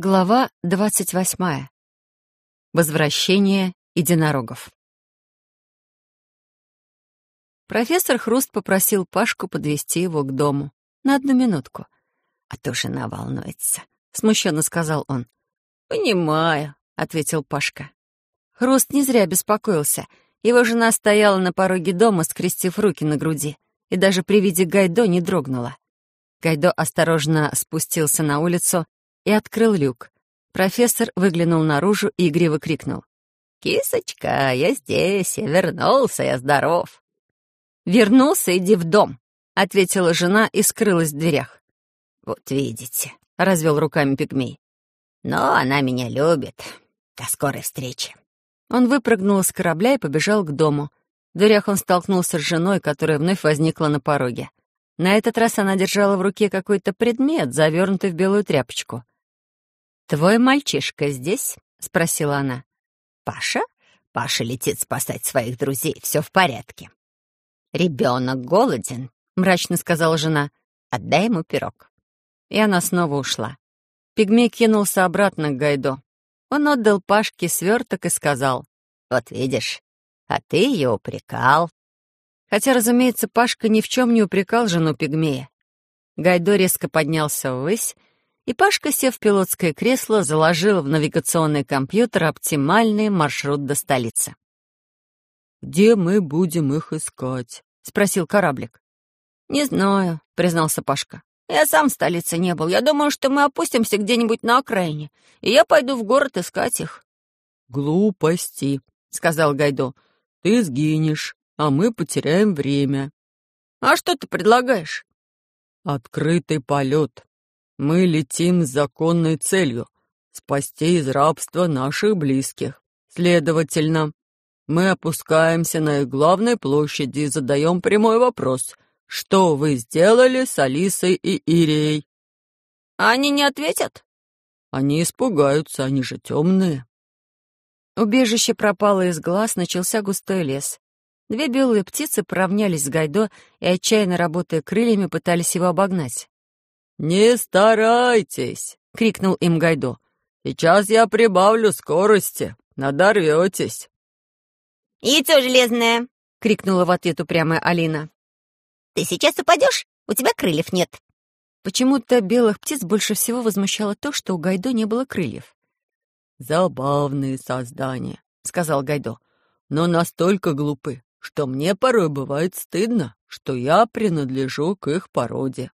Глава двадцать восьмая. Возвращение единорогов. Профессор Хруст попросил Пашку подвести его к дому. На одну минутку. «А то жена волнуется», — смущенно сказал он. «Понимаю», — ответил Пашка. Хруст не зря беспокоился. Его жена стояла на пороге дома, скрестив руки на груди, и даже при виде Гайдо не дрогнула. Гайдо осторожно спустился на улицу и открыл люк. Профессор выглянул наружу и игриво крикнул. «Кисочка, я здесь, я вернулся, я здоров». «Вернулся, иди в дом», — ответила жена и скрылась в дверях. «Вот видите», — развел руками пигмей. «Но она меня любит. До скорой встречи». Он выпрыгнул из корабля и побежал к дому. В дверях он столкнулся с женой, которая вновь возникла на пороге. На этот раз она держала в руке какой-то предмет, завернутый в белую тряпочку. «Твой мальчишка здесь?» — спросила она. «Паша? Паша летит спасать своих друзей, все в порядке». «Ребенок голоден», — мрачно сказала жена. «Отдай ему пирог». И она снова ушла. Пигмей кинулся обратно к Гайдо. Он отдал Пашке сверток и сказал. «Вот видишь, а ты ее упрекал». Хотя, разумеется, Пашка ни в чем не упрекал жену Пигмея. Гайдо резко поднялся ввысь и Пашка, сев в пилотское кресло, заложил в навигационный компьютер оптимальный маршрут до столицы. «Где мы будем их искать?» — спросил кораблик. «Не знаю», — признался Пашка. «Я сам в столице не был. Я думаю, что мы опустимся где-нибудь на окраине, и я пойду в город искать их». «Глупости», — сказал Гайдо. «Ты сгинешь, а мы потеряем время». «А что ты предлагаешь?» «Открытый полет», мы летим с законной целью — спасти из рабства наших близких. Следовательно, мы опускаемся на их главной площади и задаем прямой вопрос. Что вы сделали с Алисой и Ирией? Они не ответят? Они испугаются, они же темные. Убежище пропало из глаз, начался густой лес. Две белые птицы поравнялись с Гайдо и, отчаянно работая крыльями, пытались его обогнать. «Не старайтесь!» — крикнул им Гайдо. «Сейчас я прибавлю скорости. Надорветесь!» «Яйцо железное!» — крикнула в ответ упрямая Алина. «Ты сейчас упадешь? У тебя крыльев нет!» Почему-то белых птиц больше всего возмущало то, что у Гайдо не было крыльев. «Забавные создания», — сказал Гайдо, «но настолько глупы, что мне порой бывает стыдно, что я принадлежу к их породе»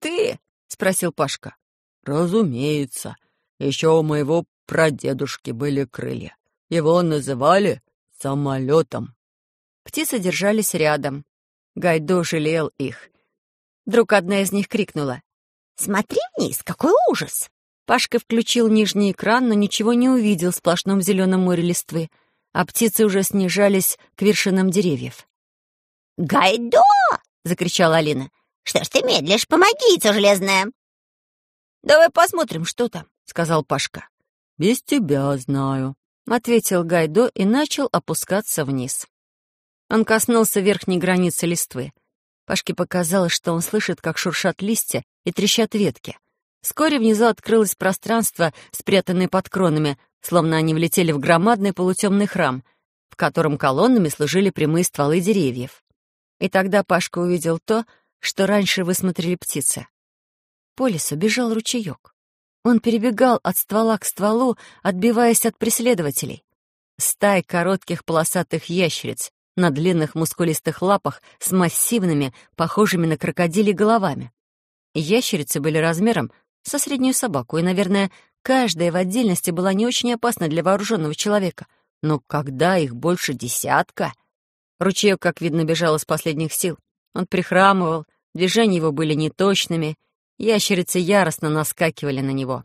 ты?» — спросил Пашка. «Разумеется. Еще у моего прадедушки были крылья. Его называли самолетом». Птицы держались рядом. Гайдо жалел их. Вдруг одна из них крикнула. «Смотри вниз, какой ужас!» Пашка включил нижний экран, но ничего не увидел в сплошном зеленом море листвы, а птицы уже снижались к вершинам деревьев. «Гайдо!» — закричала Алина. Что ж ты медлишь? Помоги, яйцо железное!» «Давай посмотрим, что там», — сказал Пашка. «Без тебя знаю», — ответил Гайдо и начал опускаться вниз. Он коснулся верхней границы листвы. Пашке показалось, что он слышит, как шуршат листья и трещат ветки. Вскоре внизу открылось пространство, спрятанное под кронами, словно они влетели в громадный полутемный храм, в котором колоннами служили прямые стволы деревьев. И тогда Пашка увидел то, что раньше высмотрели птицы. По лесу бежал ручеек. Он перебегал от ствола к стволу, отбиваясь от преследователей. Стай коротких полосатых ящериц на длинных мускулистых лапах с массивными, похожими на крокодили головами. Ящерицы были размером со среднюю собаку, и, наверное, каждая в отдельности была не очень опасна для вооруженного человека. Но когда их больше десятка... Ручеек, как видно, бежал из последних сил. Он прихрамывал, движения его были неточными, ящерицы яростно наскакивали на него.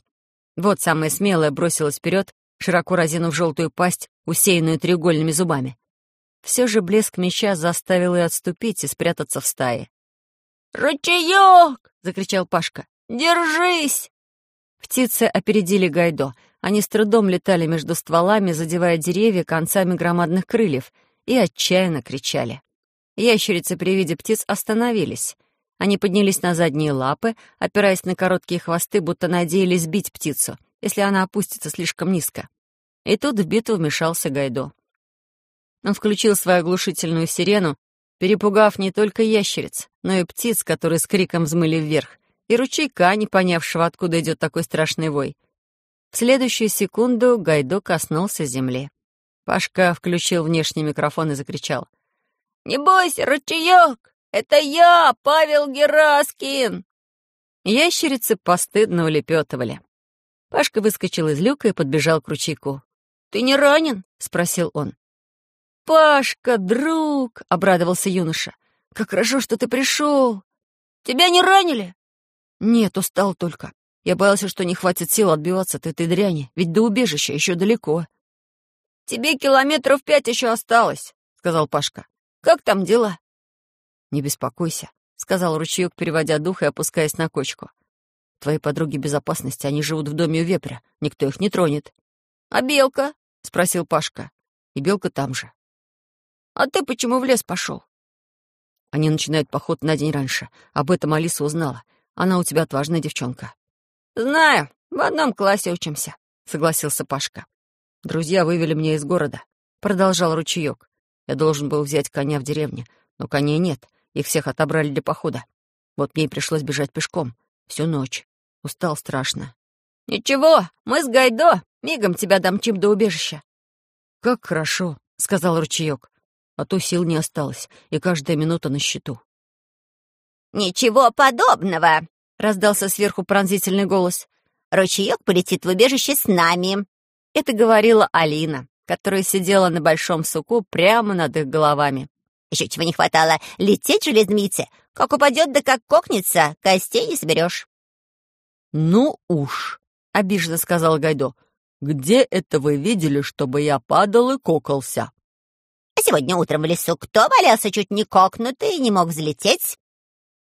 Вот самая смелая бросилась вперед, широко разинув желтую пасть, усеянную треугольными зубами. Все же блеск меча заставил ее отступить и спрятаться в стае. «Ручеек!» — закричал Пашка. «Держись!» Птицы опередили Гайдо. Они с трудом летали между стволами, задевая деревья концами громадных крыльев, и отчаянно кричали. Ящерицы при виде птиц остановились. Они поднялись на задние лапы, опираясь на короткие хвосты, будто надеялись сбить птицу, если она опустится слишком низко. И тут в битву вмешался Гайдо. Он включил свою оглушительную сирену, перепугав не только ящериц, но и птиц, которые с криком взмыли вверх, и ручейка, не понявшего, откуда идет такой страшный вой. В следующую секунду Гайдо коснулся земли. Пашка включил внешний микрофон и закричал. «Не бойся, ручеек! Это я, Павел Гераскин!» Ящерицы постыдно улепетывали. Пашка выскочил из люка и подбежал к ручейку. «Ты не ранен?» — спросил он. «Пашка, друг!» — обрадовался юноша. «Как хорошо, что ты пришел! Тебя не ранили?» «Нет, устал только. Я боялся, что не хватит сил отбиваться от этой дряни, ведь до убежища еще далеко». «Тебе километров пять еще осталось», — сказал Пашка. «Как там дела?» «Не беспокойся», — сказал ручеек, переводя дух и опускаясь на кочку. «Твои подруги безопасности, они живут в доме у вепря, никто их не тронет». «А белка?» — спросил Пашка. «И белка там же». «А ты почему в лес пошел?» Они начинают поход на день раньше. Об этом Алиса узнала. Она у тебя отважная девчонка. «Знаю, в одном классе учимся», — согласился Пашка. «Друзья вывели меня из города», — продолжал ручеек. «Я должен был взять коня в деревне, но коней нет, их всех отобрали для похода. Вот мне и пришлось бежать пешком. Всю ночь. Устал страшно». «Ничего, мы с Гайдо мигом тебя домчим до убежища». «Как хорошо», — сказал ручеек. «А то сил не осталось, и каждая минута на счету». «Ничего подобного!» — раздался сверху пронзительный голос. «Ручеек полетит в убежище с нами!» Это говорила Алина, которая сидела на большом суку прямо над их головами. «Еще чего не хватало лететь железмите! Как упадет да как кокнется, костей не соберешь!» «Ну уж!» — обиженно сказал Гайдо. «Где это вы видели, чтобы я падал и кокался?» «А сегодня утром в лесу кто валялся чуть не кокнутый и не мог взлететь?»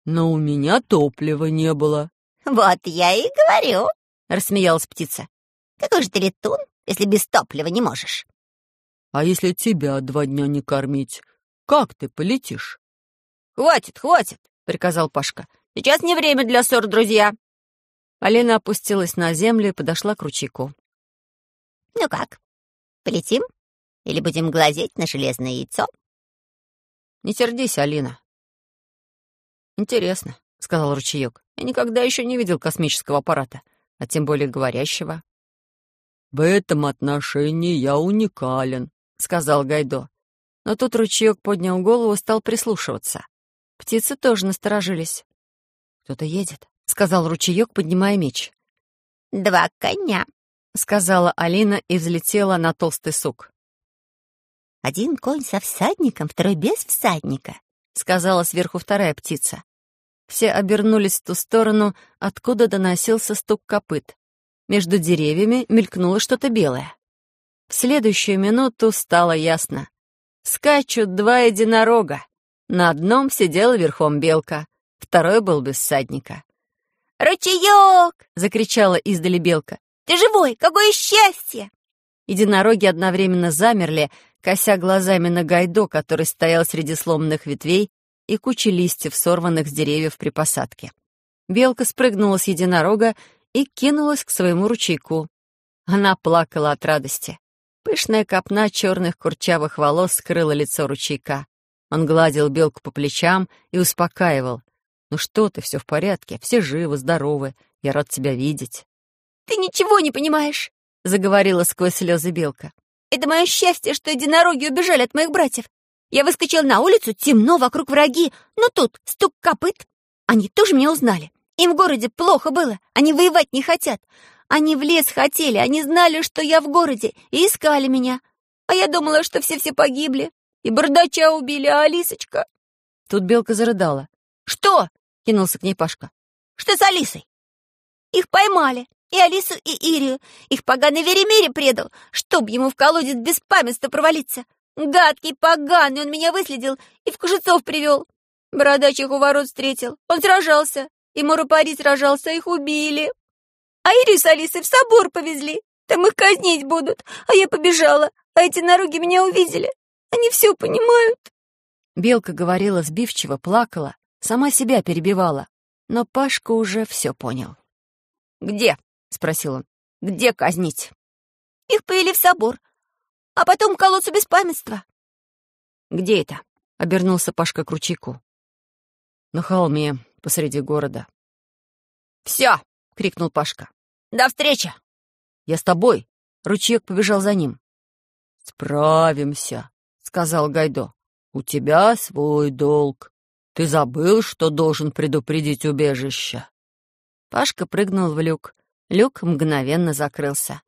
«Но у меня топлива не было». «Вот я и говорю», — рассмеялась птица. «Какой же ты летун, если без топлива не можешь?» «А если тебя два дня не кормить, как ты полетишь?» «Хватит, хватит», — приказал Пашка. «Сейчас не время для ссор, друзья». Алина опустилась на землю и подошла к ручейку. «Ну как, полетим? Или будем глазеть на железное яйцо?» «Не сердись, Алина. «Интересно», — сказал ручеек. «Я никогда еще не видел космического аппарата, а тем более говорящего». «В этом отношении я уникален», — сказал Гайдо. Но тут ручеек поднял голову и стал прислушиваться. Птицы тоже насторожились. «Кто-то едет», — сказал ручеек, поднимая меч. «Два коня», — сказала Алина и взлетела на толстый сук. «Один конь со всадником, второй без всадника», — сказала сверху вторая птица. Все обернулись в ту сторону, откуда доносился стук копыт. Между деревьями мелькнуло что-то белое. В следующую минуту стало ясно. Скачут два единорога. На одном сидела верхом белка, второй был без всадника. «Ручеек!» — закричала издали белка. «Ты живой! Какое счастье!» Единороги одновременно замерли, кося глазами на Гайдо, который стоял среди сломанных ветвей и кучи листьев, сорванных с деревьев при посадке. Белка спрыгнула с единорога и кинулась к своему ручейку. Она плакала от радости. Пышная копна черных курчавых волос скрыла лицо ручейка. Он гладил белку по плечам и успокаивал. «Ну что ты, все в порядке, все живы, здоровы, я рад тебя видеть». «Ты ничего не понимаешь», — заговорила сквозь слезы белка. «Это мое счастье, что единороги убежали от моих братьев. Я выскочил на улицу, темно, вокруг враги, но тут стук копыт. Они тоже меня узнали. Им в городе плохо было, они воевать не хотят. Они в лес хотели, они знали, что я в городе, и искали меня. А я думала, что все-все погибли. И бардача убили, а Алисочка... Тут белка зарыдала. «Что?» — кинулся к ней Пашка. «Что с Алисой?» «Их поймали. И Алису, и Ирию. Их поганый Веремире предал, чтоб ему в колодец без памятства провалиться. Гадкий, поганый, он меня выследил и в Кужецов привел. Бородач их у ворот встретил. Он сражался. И Мурупари сражался, их убили. А Ирию с Алисой в собор повезли. Там их казнить будут. А я побежала. А эти наруги меня увидели. Они все понимают. Белка говорила сбивчиво, плакала, сама себя перебивала. Но Пашка уже все понял. «Где?» — спросил он. Где казнить? Их повели в собор, а потом к колодцу беспамятства. Где это? Обернулся Пашка к ручейку. На холме, посреди города. «Все!» — крикнул Пашка. «До встречи!» «Я с тобой!» Ручеек побежал за ним. «Справимся», — сказал Гайдо. «У тебя свой долг. Ты забыл, что должен предупредить убежище?» Пашка прыгнул в люк. Люк мгновенно закрылся.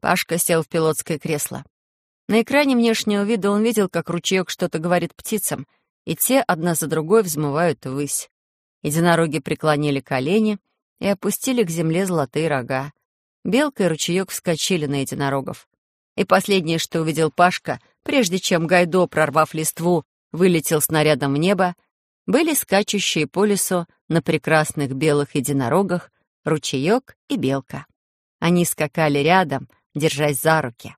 Пашка сел в пилотское кресло. На экране внешнего вида он видел, как ручеек что-то говорит птицам, и те одна за другой взмывают ввысь. Единороги преклонили колени и опустили к земле золотые рога. Белка и ручеек вскочили на единорогов. И последнее, что увидел Пашка, прежде чем Гайдо, прорвав листву, вылетел снарядом в небо, были скачущие по лесу на прекрасных белых единорогах ручеек и белка. Они скакали рядом, держась за руки.